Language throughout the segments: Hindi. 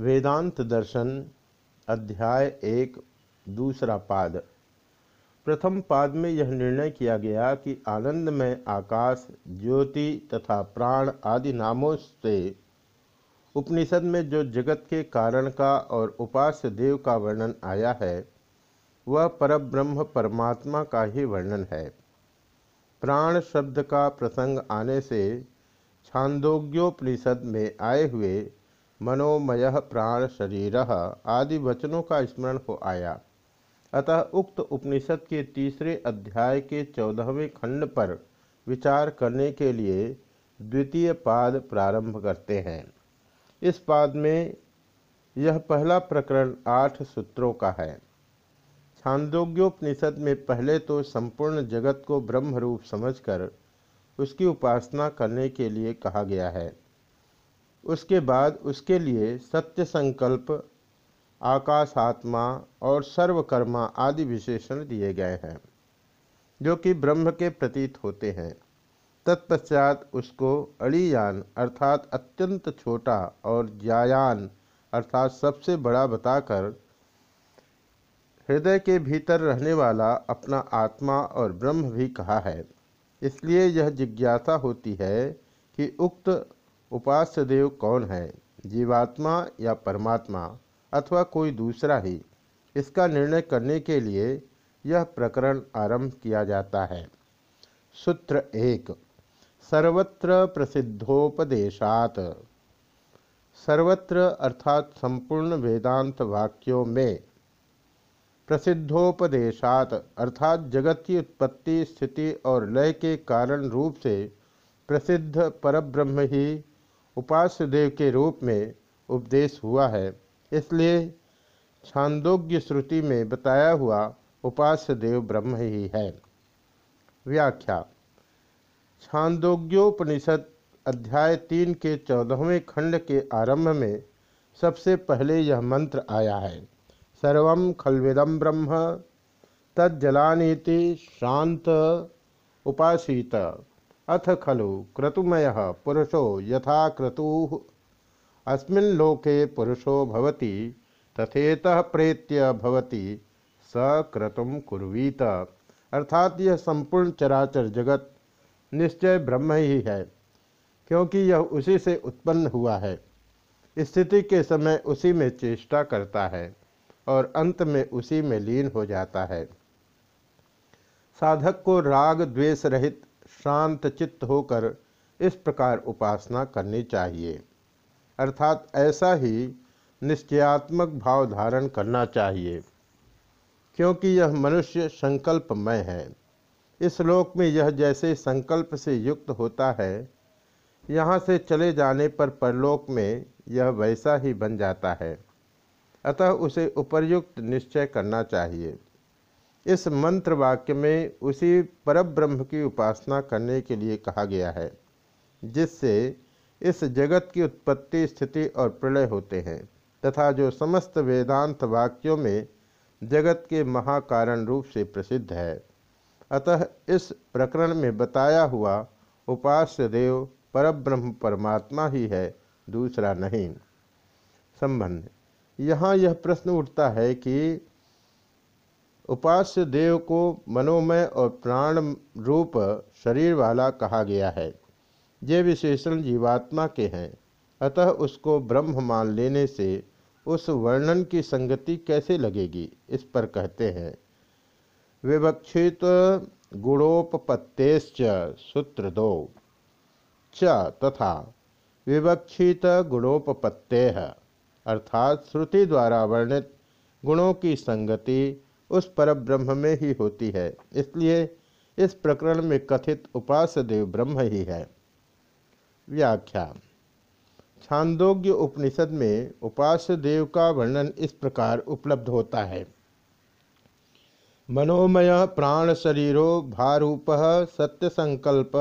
वेदांत दर्शन, अध्याय एक, दूसरा पाद। प्रथम पाद में यह निर्णय किया गया कि आनंद में आकाश, ज्योति तथा प्राण आदि नामों से उपनिषद में जो जगत के कारण का और उपास्य देव का वर्णन आया है, वह परब्रह्म परमात्मा का ही वर्णन है। प्राण शब्द का प्रसंग आने से छांदोग्योपनिषद में आए हुए मनोमय प्राण शरीर आदि वचनों का स्मरण हो आया। अतः उक्त उपनिषद के तीसरे अध्याय के चौदहवें खंड पर विचार करने के लिए द्वितीय पाद प्रारंभ करते हैं। इस पाद में यह पहला प्रकरण आठ सूत्रों का है। छांदोग्योपनिषद में पहले तो संपूर्ण जगत को ब्रह्म रूप समझकर उसकी उपासना करने के लिए कहा गया है। उसके बाद उसके लिए सत्य संकल्प, आकाशात्मा और सर्वकर्मा आदि विशेषण दिए गए हैं, जो कि ब्रह्म के प्रतीत होते हैं। तत्पश्चात उसको अड़ीयान अर्थात अत्यंत छोटा और जायान अर्थात सबसे बड़ा बताकर हृदय के भीतर रहने वाला अपना आत्मा और ब्रह्म भी कहा है। इसलिए यह जिज्ञासा होती है कि उक्त उपास्य देव कौन है? जीवात्मा या परमात्मा, अथवा कोई दूसरा ही? इसका निर्णय करने के लिए यह प्रकरण आरंभ किया जाता है। सूत्र एक, सर्वत्र प्रसिद्धोपदेशात। सर्वत्र अर्थात संपूर्ण वेदांत वाक्यों में प्रसिद्धोपदेशात, अर्थात जगत की उत्पत्ति, स्थिति और लय के कारण रूप से प्रसिद्ध परब्रह्म ही उपास्य देव के रूप में उपदेश हुआ है। इसलिए छांदोग्य श्रुति में बताया हुआ उपास्य देव ब्रह्म ही है। व्याख्या। छांदोग्योपनिषद अध्याय तीन के चौदहवें खंड के आरंभ में सबसे पहले यह मंत्र आया है। सर्व खलविदम ब्रह्म, तज्जलानीति शांत उपासीत। अथ खलु क्रतुमय पुरुषो यथा क्रतु। अस्मिन्लोके पुरुषो भवति, तथेतः प्रेत्य भवति, स क्रतुम कुर्वीत। अर्थात यह संपूर्ण चराचर जगत निश्चय ब्रह्म ही है, क्योंकि यह उसी से उत्पन्न हुआ है। स्थिति के समय उसी में चेष्टा करता है और अंत में उसी में लीन हो जाता है। साधक को राग द्वेष रहित शांत चित्त होकर इस प्रकार उपासना करनी चाहिए। अर्थात ऐसा ही निश्चयात्मक भाव धारण करना चाहिए। क्योंकि यह मनुष्य संकल्पमय है। इस लोक में यह जैसे संकल्प से युक्त होता है, यहाँ से चले जाने पर परलोक में यह वैसा ही बन जाता है। अतः उसे उपर्युक्त निश्चय करना चाहिए। इस मंत्र वाक्य में उसी परब्रह्म की उपासना करने के लिए कहा गया है, जिससे इस जगत की उत्पत्ति, स्थिति और प्रलय होते हैं, तथा जो समस्त वेदांत वाक्यों में जगत के महाकारण रूप से प्रसिद्ध है। अतः इस प्रकरण में बताया हुआ उपास्य देव परब्रह्म परमात्मा ही है, दूसरा नहीं। संबंध। यहाँ यह प्रश्न उठता है कि उपास्य देव को मनोमय और प्राण रूप शरीर वाला कहा गया है। ये विशेषण जीवात्मा के हैं। अतः उसको ब्रह्म मान लेने से उस वर्णन की संगति कैसे लगेगी, इस पर कहते हैं। विवक्षित गुणोपत्तेश्च सूत्र दो च तथा विवक्षित गुणोपत्ते अर्थात श्रुति द्वारा वर्णित गुणों की संगति उस पर ब्रह्म में ही होती है। इसलिए इस प्रकरण में कथित उपास्य देव ब्रह्म ही है। व्याख्या। छांदोग्य उपनिषद में उपास्य देव का वर्णन इस प्रकार उपलब्ध होता है। मनोमय प्राण शरीरो भारूप सत्य संकल्प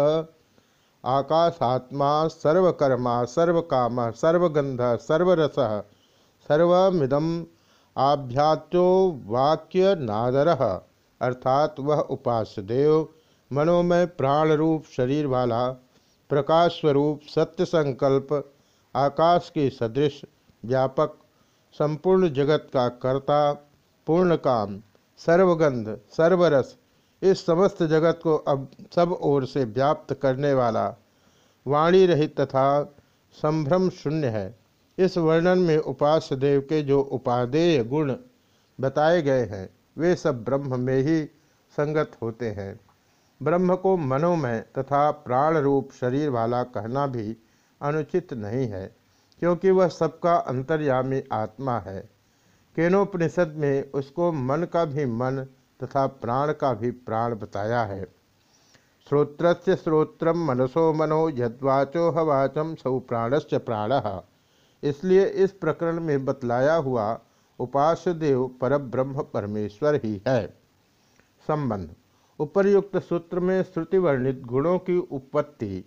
आकाशात्मा सर्वकर्मा सर्वकाम सर्वगंध सर्वरस सर्वमिदम आभ्याचो वाक्य नादर अर्थात वह उपास्य देव मनोमय प्राण रूप शरीर वाला प्रकाश स्वरूप सत्य संकल्प आकाश के सदृश, व्यापक, संपूर्ण जगत का कर्ता, पूर्ण काम, सर्वगंध, सर्वरस, इस समस्त जगत को अब सब ओर से व्याप्त करने वाला वाणी रहित तथा संभ्रम शून्य है। इस वर्णन में उपास्य देव के जो उपादेय गुण बताए गए हैं, वे सब ब्रह्म में ही संगत होते हैं। ब्रह्म को मनोमय तथा प्राण रूप शरीर वाला कहना भी अनुचित नहीं है, क्योंकि वह सबका अंतर्यामी आत्मा है। केनोपनिषद में उसको मन का भी मन तथा प्राण का भी प्राण बताया है। श्रोत्र श्रोत्र मनसो मनो यद्वाचो हवाचम सौ प्राणश्च प्राण। इसलिए इस प्रकरण में बतलाया हुआ उपासदेव देव पर ब्रह्म परमेश्वर ही है। संबंध। उपर्युक्त सूत्र में श्रुति वर्णित गुणों की उत्पत्ति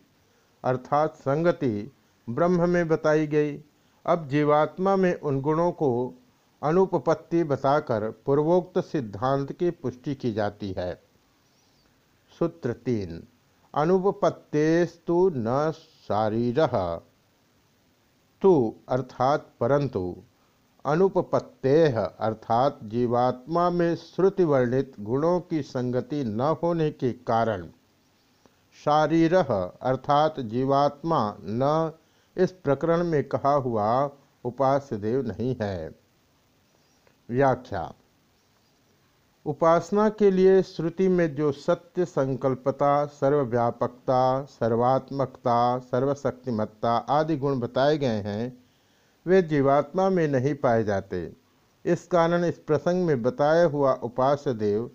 अर्थात संगति ब्रह्म में बताई गई। अब जीवात्मा में उन गुणों को अनुपपत्ति बताकर पूर्वोक्त सिद्धांत की पुष्टि की जाती है। सूत्र तीन। अनुपपत्तेस्तु न शारीर। तु अर्थात परंतु अनुपपत्तेह अर्थात जीवात्मा में श्रुति वर्णित गुणों की संगति न होने के कारण। शारीर अर्थात जीवात्मा न, इस प्रकरण में कहा हुआ उपास्य देव नहीं है। व्याख्या उपासना के लिए श्रुति में जो सत्य संकल्पता, सर्वव्यापकता, सर्वात्मकता, सर्वशक्तिमत्ता आदि गुण बताए गए हैं, वे जीवात्मा में नहीं पाए जाते। इस कारण इस प्रसंग में बताया हुआ उपास्य देव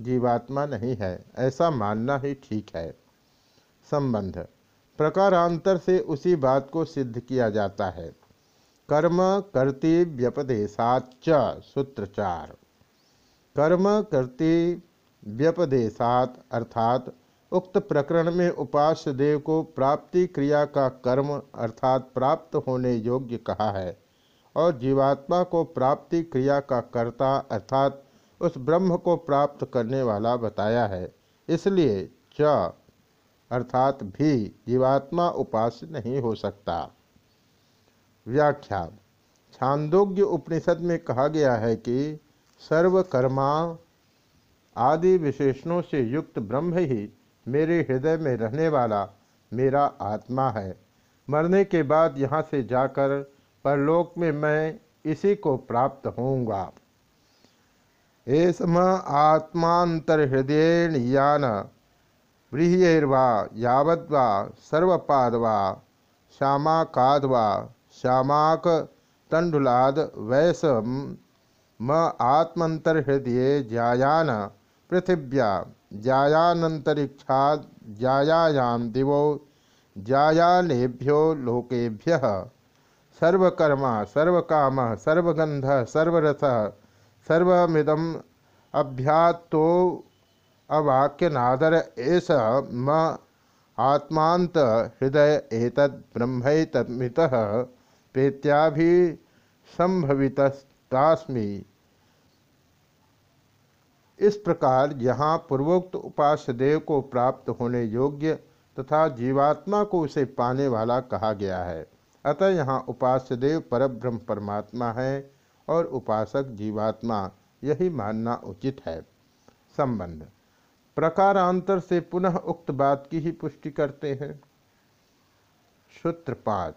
जीवात्मा नहीं है, ऐसा मानना ही ठीक है। संबंध, प्रकारांतर से उसी बात को सिद्ध किया जाता है। कर्म कर्ति व्यपदेशाच सूत्र चार। कर्म कर्ति व्यपदेशात अर्थात उक्त प्रकरण में उपास्य देव को प्राप्ति क्रिया का कर्म अर्थात प्राप्त होने योग्य कहा है, और जीवात्मा को प्राप्ति क्रिया का कर्ता अर्थात उस ब्रह्म को प्राप्त करने वाला बताया है। इसलिए च अर्थात भी जीवात्मा उपास्य नहीं हो सकता। व्याख्या। छांदोग्य उपनिषद में कहा गया है कि सर्वकर्मा आदि विशेषणों से युक्त ब्रह्म ही मेरे हृदय में रहने वाला मेरा आत्मा है। मरने के बाद यहाँ से जाकर परलोक में मैं इसी को प्राप्त होऊँगा। एसम आत्मांतर्हृदय यान व्रीहैर्वा यावद्वा सर्वपादवा श्यामाकाद्वा श्यामाक तंडुलाद वैसम म आत्मंतर्हृदय जायान पृथिव्या जायानंतरिक्षा जायायाम दिवो जायानेभ्यो लोकेभ्य। सर्वकर्मा, सर्वकाम सर्वगंध सर्वरस, सर्वमिदम अभ्यातो अवाक्यनादर एस म आत्मांत हृदय एतद ब्रह्मैतमित प्रेत्याभिसंभवितस्तास्मी। इस प्रकार यहाँ पूर्वोक्त उपास्य देव को प्राप्त होने योग्य तथा जीवात्मा को उसे पाने वाला कहा गया है। अतः यहाँ उपास्य देव परब्रह्म परमात्मा है और उपासक जीवात्मा, यही मानना उचित है। संबंध। प्रकारांतर से पुनः उक्त बात की ही पुष्टि करते हैं। सूत्र पाँच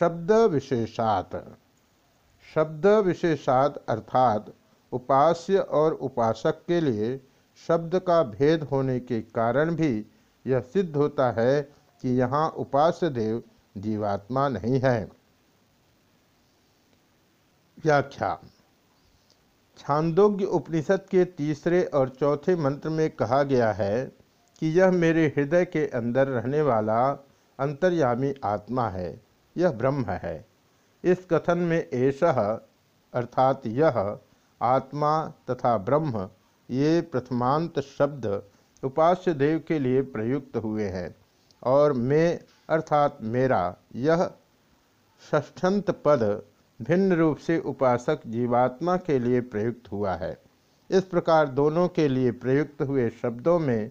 शब्द विशेषात। शब्द विशेषात अर्थात उपास्य और उपासक के लिए शब्द का भेद होने के कारण भी यह सिद्ध होता है कि यहाँ उपास्य देव जीवात्मा नहीं है। व्याख्या। छांदोग्य उपनिषद के तीसरे और चौथे मंत्र में कहा गया है कि यह मेरे हृदय के अंदर रहने वाला अंतर्यामी आत्मा है, यह ब्रह्म है। इस कथन में ऐसा अर्थात यह आत्मा तथा ब्रह्म, ये प्रथमांत शब्द उपास्य देव के लिए प्रयुक्त हुए हैं। और मैं, अर्थात मेरा, यह ष्ठंत पद भिन्न रूप से उपासक जीवात्मा के लिए प्रयुक्त हुआ है। इस प्रकार दोनों के लिए प्रयुक्त हुए शब्दों में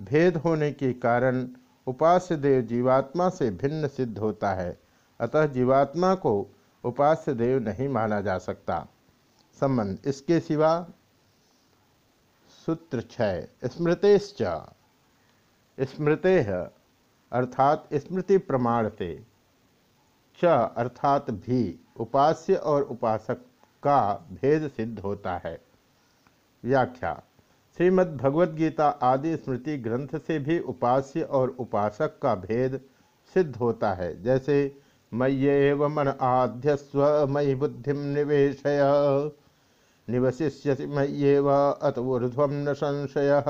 भेद होने के कारण उपास्य देव जीवात्मा से भिन्न सिद्ध होता है, अतः जीवात्मा को उपास्य देव नहीं माना जा सकता। संबंध। इसके सिवा सूत्र छय स्मृतेश्च स्मृते अर्थात स्मृति प्रमाण से च अर्थात भी उपास्य और उपासक का भेद सिद्ध होता है। व्याख्या श्रीमद् भगवद गीता आदि स्मृति ग्रंथ से भी उपास्य और उपासक का भेद सिद्ध होता है। जैसे मय्येव मन आध्यस्व, मयि बुद्धि निवेशय। निवशिष्यसि मय्येव अत ऊर्ध्व न संशय।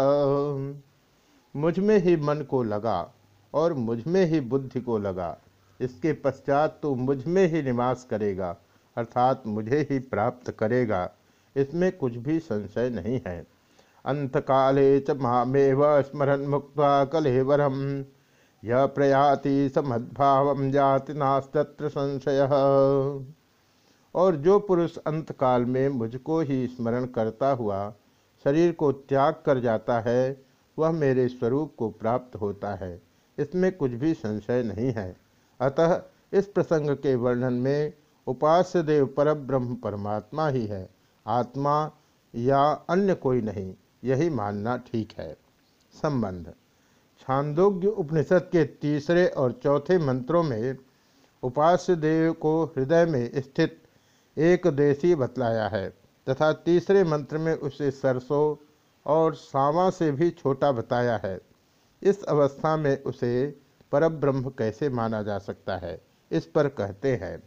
मुझमें ही मन को लगा और मुझमें ही बुद्धि को लगा। इसके पश्चात तू मुझमें ही निवास करेगा, अर्थात मुझे ही प्राप्त करेगा। इसमें कुछ भी संशय नहीं है। अंतकाले च मामेव स्मरण मुक्त कलेवरम। यह प्रयाति समद्भाव जाति नास्तत्र संशय। और जो पुरुष अंतकाल में मुझको ही स्मरण करता हुआ शरीर को त्याग कर जाता है, वह मेरे स्वरूप को प्राप्त होता है। इसमें कुछ भी संशय नहीं है। अतः इस प्रसंग के वर्णन में उपास्य देव पर ब्रह्म परमात्मा ही है। आत्मा या अन्य कोई नहीं, यही मानना ठीक है। संबंध। छांदोग्य उपनिषद के तीसरे और चौथे मंत्रों में उपास्य देव को हृदय में स्थित एक देशी बतलाया है, तथा तीसरे मंत्र में उसे सरसों और सावा से भी छोटा बताया है। इस अवस्था में उसे परब्रह्म कैसे माना जा सकता है, इस पर कहते हैं।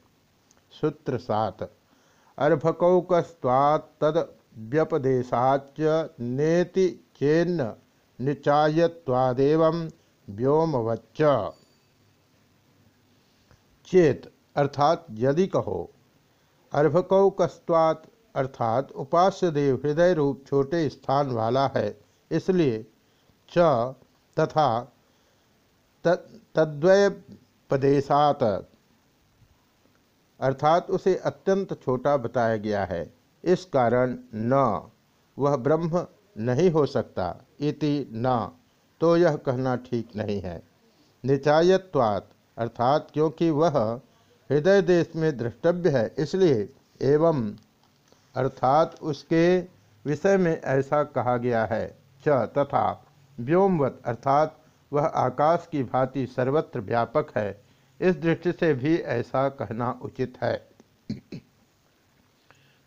सूत्र सात अर्भकौकस्वात् तद व्यपदेशाच नेति चेन्न निचायत्वादेव व्योमवच्च। चेत अर्थात यदि कहो अर्भकौकस्वात् अर्थात उपास्य देव हृदय रूप छोटे स्थान वाला है। इसलिए च तथा तद्वयपदेशात अर्थात उसे अत्यंत छोटा बताया गया है। इस कारण न, वह ब्रह्म नहीं हो सकता। इति न तो यह कहना ठीक नहीं है। निचायत्वात् अर्थात क्योंकि वह हृदय देश में द्रष्टव्य है, इसलिए एवं अर्थात उसके विषय में ऐसा कहा गया है। च तथा व्योमवत अर्थात वह आकाश की भांति सर्वत्र व्यापक है, इस दृष्टि से भी ऐसा कहना उचित है।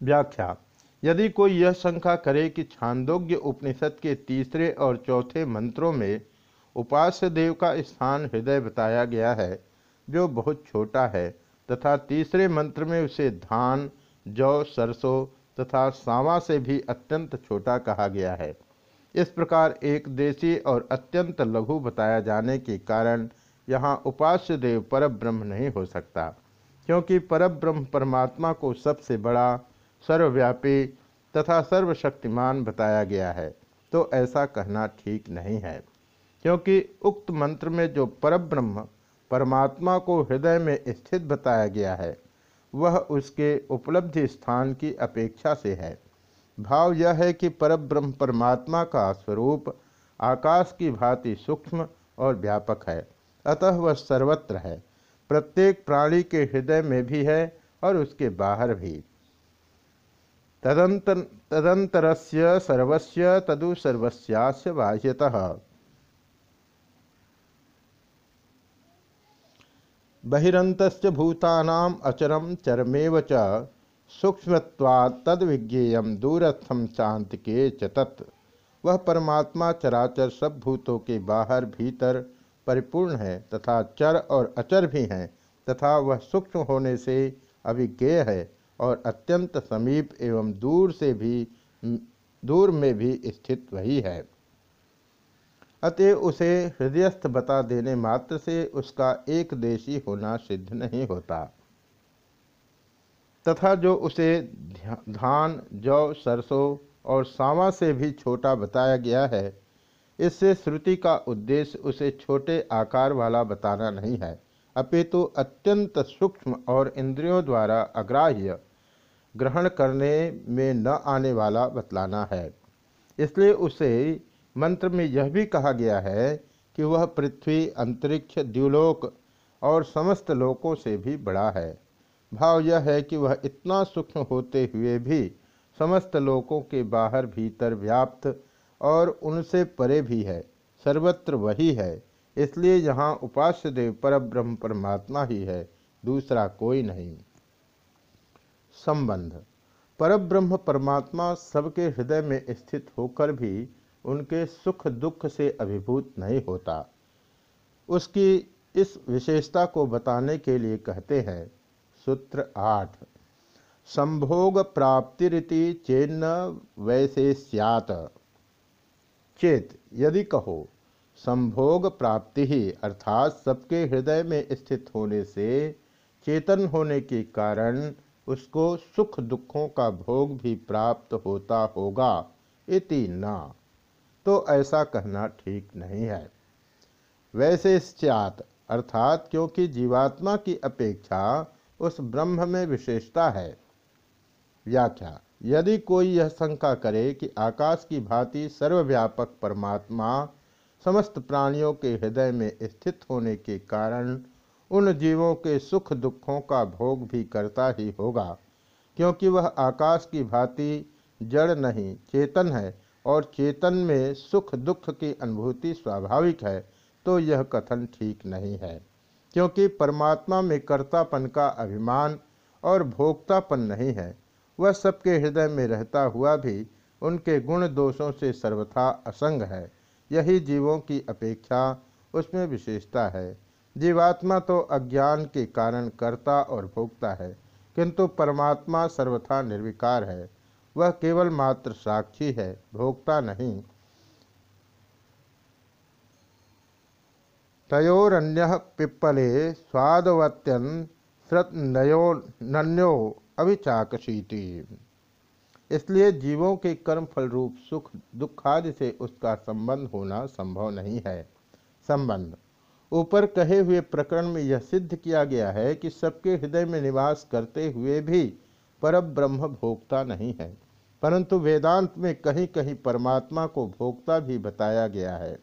व्याख्या, यदि कोई यह शंका करे कि छांदोग्य उपनिषद के तीसरे और चौथे मंत्रों में उपास्य देव का स्थान हृदय बताया गया है, जो बहुत छोटा है तथा तीसरे मंत्र में उसे धान, जौ, सरसों तथा सावा से भी अत्यंत छोटा कहा गया है। इस प्रकार एक देशी और अत्यंत लघु बताया जाने के कारण यहाँ उपास्य देव पर ब्रह्म नहीं हो सकता, क्योंकि परब्रह्म परमात्मा को सबसे बड़ा, सर्वव्यापी तथा सर्वशक्तिमान बताया गया है तो ऐसा कहना ठीक नहीं है, क्योंकि उक्त मंत्र में जो परब्रह्म परमात्मा को हृदय में स्थित बताया गया है। वह उसके उपलब्धि स्थान की अपेक्षा से है। भाव यह है कि परब्रह्म परमात्मा का स्वरूप आकाश की भांति सूक्ष्म और व्यापक है। अतः वह सर्वत्र है। प्रत्येक प्राणी के हृदय में भी है और उसके बाहर भी। तदंतर तदंतरस्य सर्वस्य तदु सर्वस्यास्य बाह्यतः। बहिरंत भूतानाम अचरम चरमेव च सूक्ष्मत्वात् तद विज्ञेय दूरस्थम शांति के चतत वह परमात्मा चराचर सब भूतों के बाहर भीतर परिपूर्ण है तथा चर और अचर भी हैं तथा वह सूक्ष्म होने से अभिज्ञेय है और अत्यंत समीप एवं दूर से भी, दूर में भी स्थित वही है। अतः उसे हृदयस्थ बता देने मात्र से उसका एक देशी होना सिद्ध नहीं होता। तथा जो उसे धान, जौ, सरसों और सावा से भी छोटा बताया गया है, इससे श्रुति का उद्देश्य उसे छोटे आकार वाला बताना नहीं है। अपितु अत्यंत सूक्ष्म और इंद्रियों द्वारा अग्राह्य ग्रहण करने में न आने वाला बतलाना है। इसलिए उसे मंत्र में यह भी कहा गया है कि वह पृथ्वी, अंतरिक्ष, द्युलोक और समस्त लोकों से भी बड़ा है। भाव यह है कि वह इतना सूक्ष्म होते हुए भी समस्त लोकों के बाहर भीतर व्याप्त और उनसे परे भी है। सर्वत्र वही है, इसलिए यहाँ उपास्य देव पर ब्रह्म परमात्मा ही है, दूसरा कोई नहीं। संबंध। परब्रह्म परमात्मा सबके हृदय में स्थित होकर भी उनके सुख दुख से अभिभूत नहीं होता। उसकी इस विशेषता को बताने के लिए कहते हैं, सूत्र आठ, संभोग प्राप्तिरिति चेन्न वैसे सियात। चेत, यदि कहो, संभोग प्राप्ति ही अर्थात सबके हृदय में स्थित होने से चेतन होने के कारण उसको सुख दुखों का भोग भी प्राप्त होता होगा, इति न। तो ऐसा कहना ठीक नहीं है। वैसे स्यात, अर्थात क्योंकि जीवात्मा की अपेक्षा उस ब्रह्म में विशेषता है। व्याख्या, यदि कोई यह शंका करे कि आकाश की भांति सर्वव्यापक परमात्मा समस्त प्राणियों के हृदय में स्थित होने के कारण उन जीवों के सुख दुखों का भोग भी करता ही होगा, क्योंकि वह आकाश की भांति जड़ नहीं, चेतन है। और चेतन में सुख दुख की अनुभूति स्वाभाविक है तो यह कथन ठीक नहीं है। क्योंकि परमात्मा में कर्तापन का अभिमान और भोक्तापन नहीं है, वह सबके हृदय में रहता हुआ भी उनके गुण दोषों से सर्वथा असंग है। यही जीवों की अपेक्षा उसमें विशेषता है। जीवात्मा तो अज्ञान के कारण कर्ता और भोक्ता है, किंतु परमात्मा सर्वथा निर्विकार है। वह केवल मात्र साक्षी है, भोक्ता नहीं। तयोरन्य पिप्पले स्वादवत्यन नन्यो अभिचाकशीति। इसलिए जीवों के कर्म फल रूप सुख दुखादि से उसका संबंध होना संभव नहीं है। संबंध। ऊपर कहे हुए प्रकरण में यह सिद्ध किया गया है कि सबके हृदय में निवास करते हुए भी पर ब्रह्म भोक्ता नहीं है। परंतु वेदांत में कहीं कहीं परमात्मा को भोक्ता भी बताया गया है।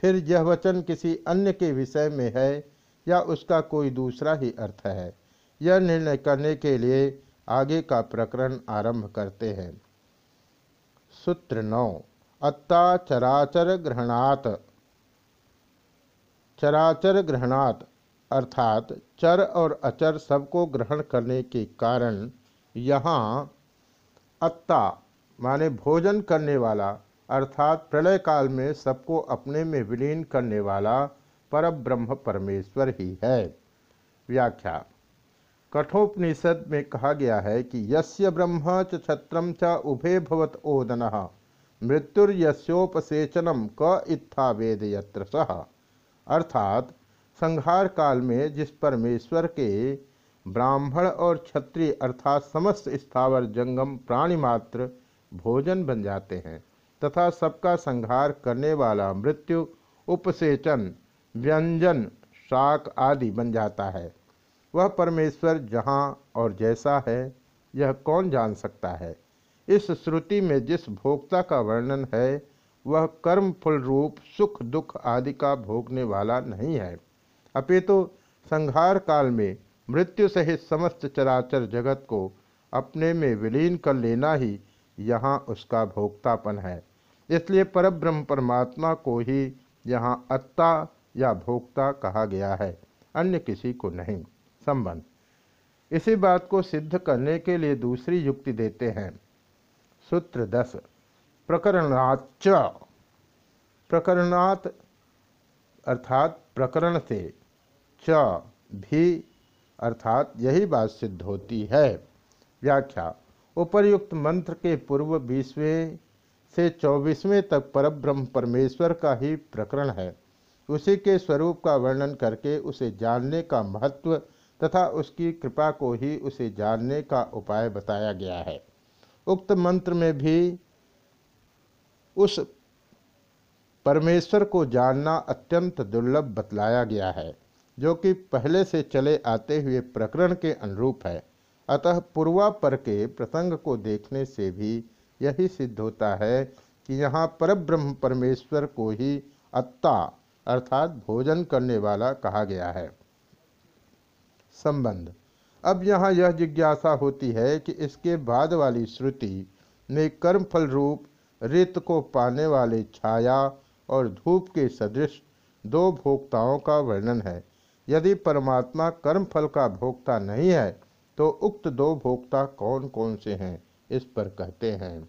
फिर यह वचन किसी अन्य के विषय में है या उसका कोई दूसरा ही अर्थ है? यह निर्णय करने के लिए आगे का प्रकरण आरंभ करते हैं। सूत्र नौ अत्ता चराचर ग्रहणात। चराचर ग्रहणात अर्थात चर और अचर सबको ग्रहण करने के कारण यहाँ अत्ता, माने भोजन करने वाला, अर्थात प्रलय काल में सबको अपने में विलीन करने वाला पर ब्रह्म परमेश्वर ही है। व्याख्या। कठोपनिषद में कहा गया है कि यस्य ब्रह्म च छत्रम च उभे भवत ओदन मृत्युर्यस्योपसेचनम क इत्था वेद यत्र सह अर्थात संहार काल में जिस परमेश्वर के ब्राह्मण और क्षत्रिय अर्थात समस्त स्थावर जंगम प्राणी मात्र भोजन बन जाते हैं, तथा सबका संहार करने वाला मृत्यु, उपसेचन, व्यंजन, शाक आदि बन जाता है। वह परमेश्वर जहाँ और जैसा है, यह कौन जान सकता है? इस श्रुति में जिस भोक्ता का वर्णन है, वह कर्म, फल रूप, सुख, दुख आदि का भोगने वाला नहीं है। अपितु तो संहार काल में मृत्यु सहित समस्त चराचर जगत को अपने में विलीन कर लेना ही यहाँ उसका भोक्तापन है। इसलिए परब्रह्म परमात्मा को ही यहाँ अत्ता या भोक्ता कहा गया है, अन्य किसी को नहीं। संबंध। इसी बात को सिद्ध करने के लिए दूसरी युक्ति देते हैं। सूत्र दस। प्रकरणाच प्रकरणात अर्थात प्रकरण से च भी अर्थात यही बात सिद्ध होती है। व्याख्या, उपर्युक्त मंत्र के पूर्व बीसवें से चौबीसवें तक परब्रह्म परमेश्वर का ही प्रकरण है। उसी के स्वरूप का वर्णन करके उसे जानने का महत्व तथा उसकी कृपा को ही उसे जानने का उपाय बताया गया है। उक्त मंत्र में भी उस परमेश्वर को जानना अत्यंत दुर्लभ बतलाया गया है। जो कि पहले से चले आते हुए प्रकरण के अनुरूप है। अतः पूर्वापर के प्रसंग को देखने से भी यही सिद्ध होता है कि यहाँ परब्रह्म परमेश्वर को ही अत्ता, अर्थात भोजन करने वाला कहा गया है। संबंध। अब यहाँ यह जिज्ञासा होती है कि इसके बाद वाली श्रुति में कर्मफल रूप, रित को पाने वाले छाया और धूप के सदृश दो भोक्ताओं का वर्णन है। यदि परमात्मा कर्मफल का भोक्ता नहीं है तो उक्त दो भोक्ता कौन कौन से हैं? इस पर कहते हैं,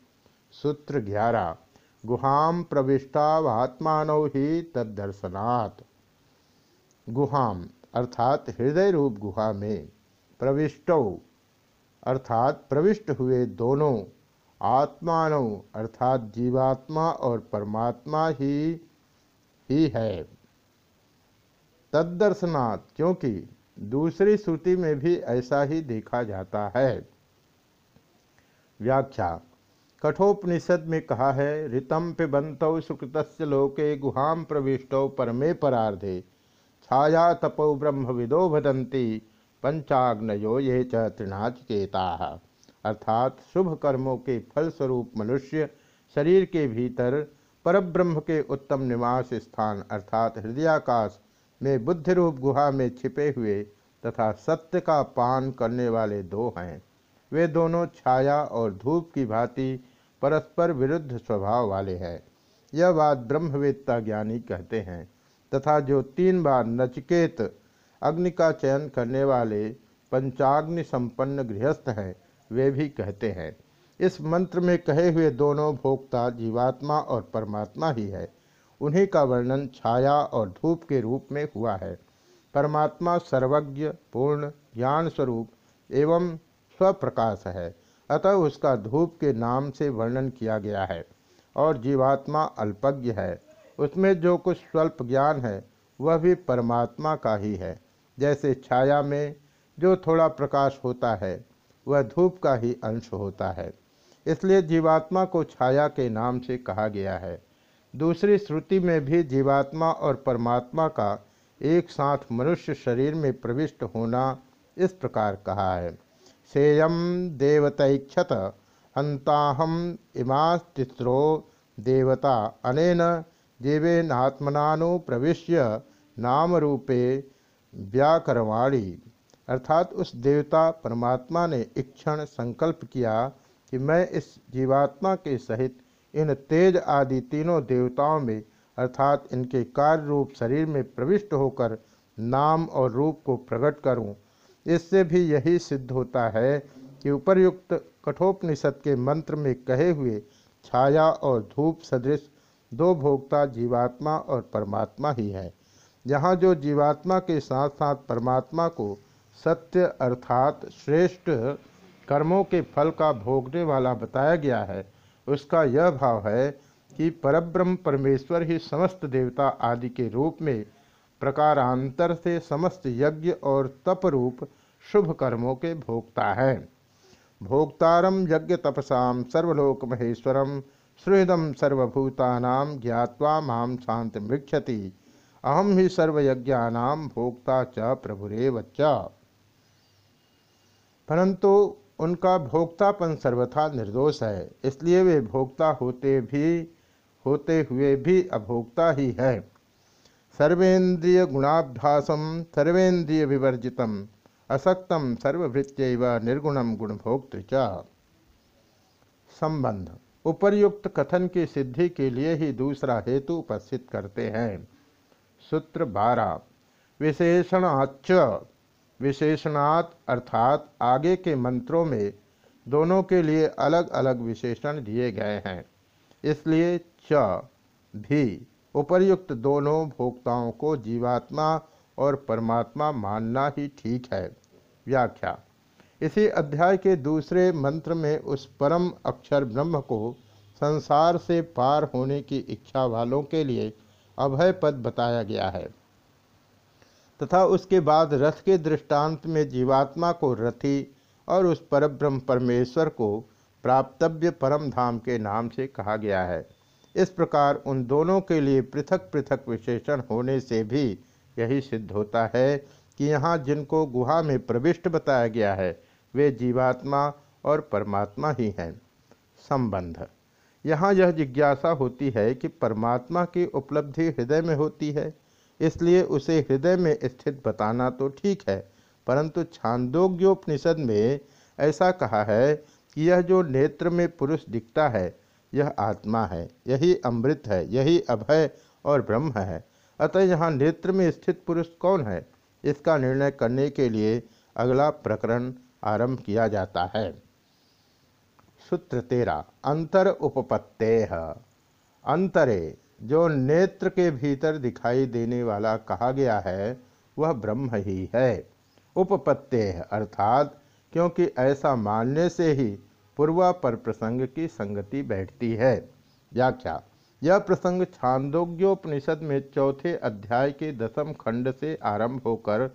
सूत्र ग्यारह गुहाम प्रविष्टात्मान ही तदर्शनात् गुहाम अर्थात हृदय रूप गुहा में प्रविष्टो, अर्थात प्रविष्ट हुए दोनों आत्मानव अर्थात जीवात्मा और परमात्मा ही ही है। तदर्शनात् क्योंकि दूसरी श्रुति में भी ऐसा ही देखा जाता है। व्याख्या, कठोपनिषद में कहा है ऋतम पिबंत सुकृत लोके गुहाम प्रविष्टौ परमे परार्धे, छाया तपो ब्रह्म विदो भदंती पंचाग्नयो ये च अर्थात शुभ कर्मों के फलस्वरूप मनुष्य शरीर के भीतर परब्रह्म के उत्तम निवास स्थान, अर्थात हृदयाकाश में बुद्धि रूप गुहा में छिपे हुए तथा सत्य का पान करने वाले दो हैं। वे दोनों छाया और धूप की भांति परस्पर विरुद्ध स्वभाव वाले हैं। यह बात ब्रह्मवेत्ता ज्ञानी कहते हैं तथा जो तीन बार नचकेत अग्नि का चयन करने वाले पंचाग्नि संपन्न गृहस्थ हैं, वे भी कहते हैं। इस मंत्र में कहे हुए दोनों भोक्ता जीवात्मा और परमात्मा ही है। उन्हीं का वर्णन छाया और धूप के रूप में हुआ है। परमात्मा सर्वज्ञ, पूर्ण ज्ञान स्वरूप एवं स्वप्रकाश है। अतः उसका धूप के नाम से वर्णन किया गया है और जीवात्मा अल्पज्ञ है। उसमें जो कुछ स्वल्प ज्ञान है, वह भी परमात्मा का ही है। जैसे छाया में जो थोड़ा प्रकाश होता है, वह धूप का ही अंश होता है। इसलिए जीवात्मा को छाया के नाम से कहा गया है। दूसरी श्रुति में भी जीवात्मा और परमात्मा का एक साथ मनुष्य शरीर में प्रविष्ट होना इस प्रकार कहा है। सेयम देवतैक्षत हंताहम इमास्तिस्रो देवता अनेन जीवेनात्मनानु प्रविश्य नाम रूपे व्याकरवाणी। अर्थात उस देवता परमात्मा ने इक्षण संकल्प किया कि मैं इस जीवात्मा के सहित इन तेज आदि तीनों देवताओं में, अर्थात इनके कार्य रूप शरीर में प्रविष्ट होकर नाम और रूप को प्रकट करूँ। इससे भी यही सिद्ध होता है कि उपर्युक्त कठोपनिषद के मंत्र में कहे हुए छाया और धूप सदृश दो भोक्ता जीवात्मा और परमात्मा ही है। यहाँ जो जीवात्मा के साथ साथ परमात्मा को सत्य अर्थात श्रेष्ठ कर्मों के फल का भोगने वाला बताया गया है उसका यह भाव है कि परब्रह्म परमेश्वर ही समस्त देवता आदि के रूप में प्रकारांतर से समस्त यज्ञ और तप रूप शुभ कर्मों के भोक्ता है। भोक्तारम यज्ञ तपसा सर्वलोक महेश्वरम सुहृदम सर्वभूतानाम ज्ञावा माम शांति मृक्षति अहम ही सर्वयज्ञानाम भोक्ता च प्रभुरेव च। परंतु उनका भोक्तापन सर्वथा निर्दोष है, इसलिए वे भोक्ता होते भी, होते हुए भी अभोक्ता ही है। सर्वेन्द्रिय गुणाभ्यासम सर्वेन्द्रिय विवर्जितम असक्तम सर्वभृत्य व निर्गुणम गुणभोक्त संबंध। उपर्युक्त कथन की सिद्धि के लिए ही दूसरा हेतु उपस्थित करते हैं। सूत्र बारह। विशेषणाच विशेषणात् अर्थात आगे के मंत्रों में दोनों के लिए अलग अलग विशेषण दिए गए हैं। इसलिए च, भी उपर्युक्त दोनों भोक्ताओं को जीवात्मा और परमात्मा मानना ही ठीक है। व्याख्या। इसी अध्याय के दूसरे मंत्र में उस परम अक्षर ब्रह्म को संसार से पार होने की इच्छा वालों के लिए अभय पद बताया गया है। तथा उसके बाद रथ के दृष्टांत में जीवात्मा को रथी और उस परब्रह्म परमेश्वर को प्राप्तव्य परम धाम के नाम से कहा गया है। इस प्रकार उन दोनों के लिए पृथक पृथक विशेषण होने से भी यही सिद्ध होता है कि यहाँ जिनको गुहा में प्रविष्ट बताया गया है, वे जीवात्मा और परमात्मा ही हैं। संबंध। यहाँ यह जिज्ञासा होती है कि परमात्मा की उपलब्धि हृदय में होती है इसलिए उसे हृदय में स्थित बताना तो ठीक है, परंतु छांदोग्योपनिषद में ऐसा कहा है कि यह जो नेत्र में पुरुष दिखता है, यह आत्मा है, यही अमृत है, यही अभय और ब्रह्म है। अतः यहाँ नेत्र में स्थित पुरुष कौन है? इसका निर्णय करने के लिए अगला प्रकरण आरंभ किया जाता है। सूत्र तेरा, अंतर उपपत्ते अंतरे जो नेत्र के भीतर दिखाई देने वाला कहा गया है, वह ब्रह्म ही है। उपपत्ते अर्थात क्योंकि ऐसा मानने से ही पूर्वा पर प्रसंग की संगति बैठती है। व्याख्या, यह प्रसंग छांदोग्योपनिषद में चौथे अध्याय के दसम खंड से आरंभ होकर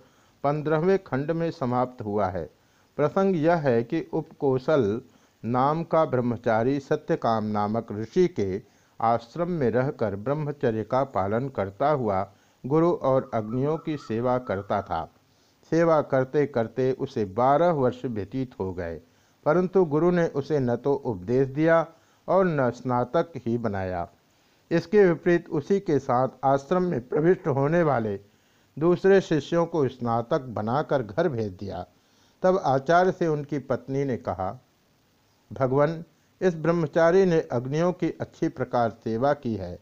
पंद्रहवें खंड में समाप्त हुआ है। प्रसंग यह है कि उपकोशल नाम का ब्रह्मचारी सत्यकाम नामक ऋषि के आश्रम में रहकर ब्रह्मचर्य का पालन करता हुआ गुरु और अग्नियों की सेवा करता था। सेवा करते करते उसे बारह वर्ष व्यतीत हो गए, परंतु गुरु ने उसे न तो उपदेश दिया और न स्नातक ही बनाया। इसके विपरीत उसी के साथ आश्रम में प्रविष्ट होने वाले दूसरे शिष्यों को स्नातक बनाकर घर भेज दिया। तब आचार्य से उनकी पत्नी ने कहा, भगवान इस ब्रह्मचारी ने अग्नियों की अच्छी प्रकार सेवा की है।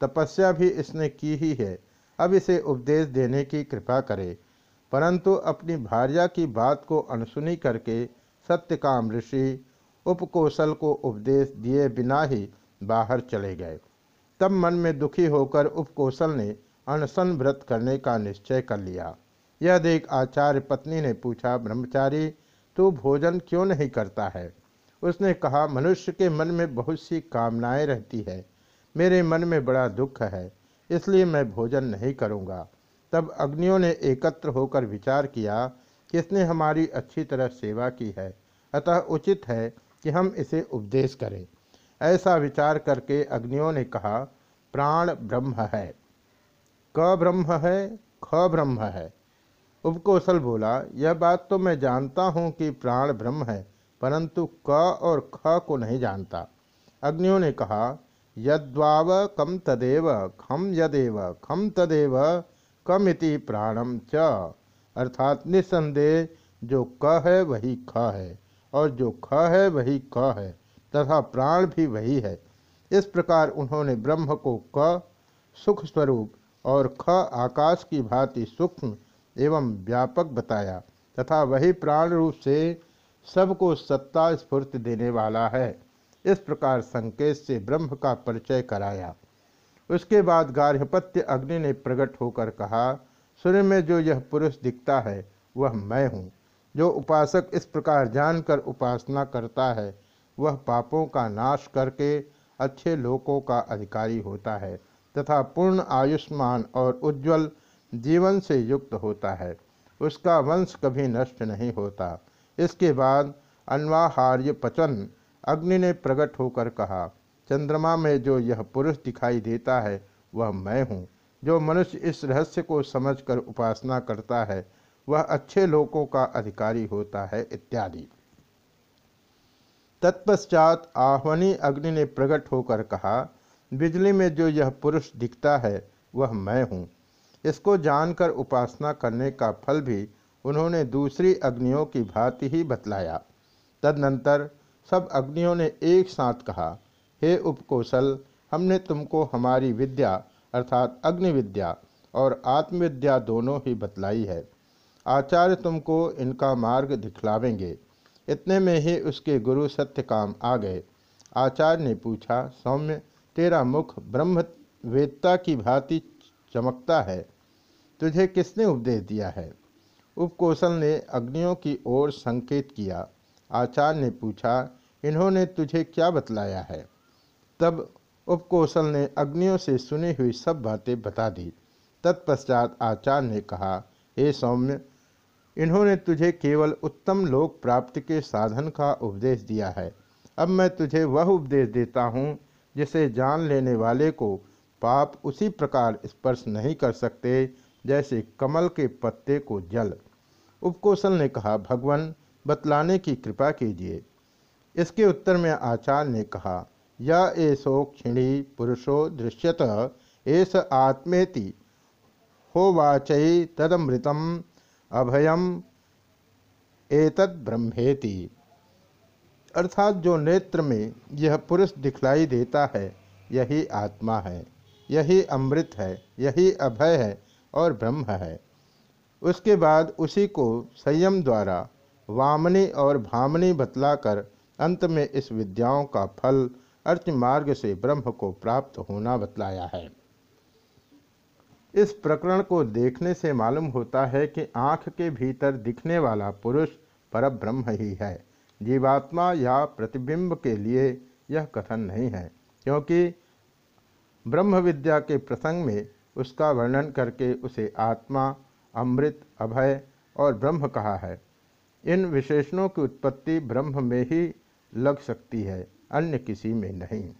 तपस्या भी इसने की ही है। अब इसे उपदेश देने की कृपा करे। परंतु अपनी भार्या की बात को अनसुनी करके सत्यकाम ऋषि उपकोशल को उपदेश दिए बिना ही बाहर चले गए। तब मन में दुखी होकर उपकोशल ने अनशन व्रत करने का निश्चय कर लिया। यह देख आचार्य पत्नी ने पूछा, ब्रह्मचारी, तू भोजन क्यों नहीं करता है? उसने कहा, मनुष्य के मन में बहुत सी कामनाएँ रहती है। मेरे मन में बड़ा दुख है, इसलिए मैं भोजन नहीं करूँगा। तब अग्नियों ने एकत्र होकर विचार किया किसने हमारी अच्छी तरह सेवा की है। अतः उचित है कि हम इसे उपदेश करें। ऐसा विचार करके अग्नियों ने कहा, प्राण ब्रह्म है। क ब्रह्म है, ख ब्रह्म है। उपकोशल बोला, यह बात तो मैं जानता हूँ कि प्राण ब्रह्म है। परंतु क और ख को नहीं जानता। अग्नियों ने कहा, यद्वाव कम तदेव, खम यदेव, खम तदेव कमिति प्राणम च। अर्थात निसंदेह जो क है, वही ख है, और जो ख है, वही क है, तथा प्राण भी वही है। इस प्रकार उन्होंने ब्रह्म को क, सुख स्वरूप, और ख आकाश की भांति सूक्ष्म एवं व्यापक बताया, तथा वही प्राण रूप से सबको सत्ता स्फूर्ति देने वाला है। इस प्रकार संकेत से ब्रह्म का परिचय कराया। उसके बाद गार्हपत्य अग्नि ने प्रकट होकर कहा सूर्य में जो यह पुरुष दिखता है, वह मैं हूँ। जो उपासक इस प्रकार जानकर उपासना करता है, वह पापों का नाश करके अच्छे लोकों का अधिकारी होता है तथा पूर्ण आयुष्मान और उज्जवल जीवन से युक्त होता है। उसका वंश कभी नष्ट नहीं होता। इसके बाद अनवाहार्य पचन, अग्नि ने प्रकट होकर कहा, चंद्रमा में जो यह पुरुष दिखाई देता है, वह मैं हूँ। जो मनुष्य इस रहस्य को समझकर उपासना करता है, वह अच्छे लोकों का अधिकारी होता है, इत्यादि। तत्पश्चात आह्वनी अग्नि ने प्रकट होकर कहा, बिजली में जो यह पुरुष दिखता है, वह मैं हूँ। इसको जानकर उपासना करने का फल भी उन्होंने दूसरी अग्नियों की भांति ही बतलाया। तदनंतर सब अग्नियों ने एक साथ कहा, हे उपकोशल, हमने तुमको हमारी विद्या अर्थात अग्नि विद्या और आत्मविद्या दोनों ही बतलाई है। आचार्य तुमको इनका मार्ग दिखलावेंगे। इतने में ही उसके गुरु सत्यकाम आ गए। आचार्य ने पूछा, सौम्य, तेरा मुख ब्रह्म वेदता की भांति चमकता है। तुझे किसने उपदेश दिया है? उपकोशल ने अग्नियों की ओर संकेत किया। आचार्य ने पूछा, इन्होंने तुझे क्या बतलाया है? तब उपकोशल ने अग्नियों से सुनी हुई सब बातें बता दी। तत्पश्चात आचार्य ने कहा, हे सौम्य, इन्होंने तुझे केवल उत्तम लोक प्राप्ति के साधन का उपदेश दिया है। अब मैं तुझे वह उपदेश देता हूँ, जिसे जान लेने वाले को पाप उसी प्रकार स्पर्श नहीं कर सकते, जैसे कमल के पत्ते को जल। उपकोशल ने कहा, भगवान, बतलाने की कृपा कीजिए। इसके उत्तर में आचार्य ने कहा यह ऐसो क्षिणी पुरुषो दृश्यत एस आत्मेति, हो वाचई तदमृतम अभयम एतद ब्रह्मेति। अर्थात जो नेत्र में यह पुरुष दिखलाई देता है, यही आत्मा है, यही अमृत है, यही अभय है और ब्रह्म है। उसके बाद उसी को संयम द्वारा वामनी और भामनी बतलाकर अंत में इस विद्याओं का फल अर्थ मार्ग से ब्रह्म को प्राप्त होना बतलाया है। इस प्रकरण को देखने से मालूम होता है कि आँख के भीतर दिखने वाला पुरुष पर ब्रह्म ही है। जीवात्मा या प्रतिबिंब के लिए यह कथन नहीं है, क्योंकि ब्रह्म विद्या के प्रसंग में उसका वर्णन करके उसे आत्मा अमृत, अभय और ब्रह्म कहा है। इन विशेषणों की उत्पत्ति ब्रह्म में ही लग सकती है, अन्य किसी में नहीं।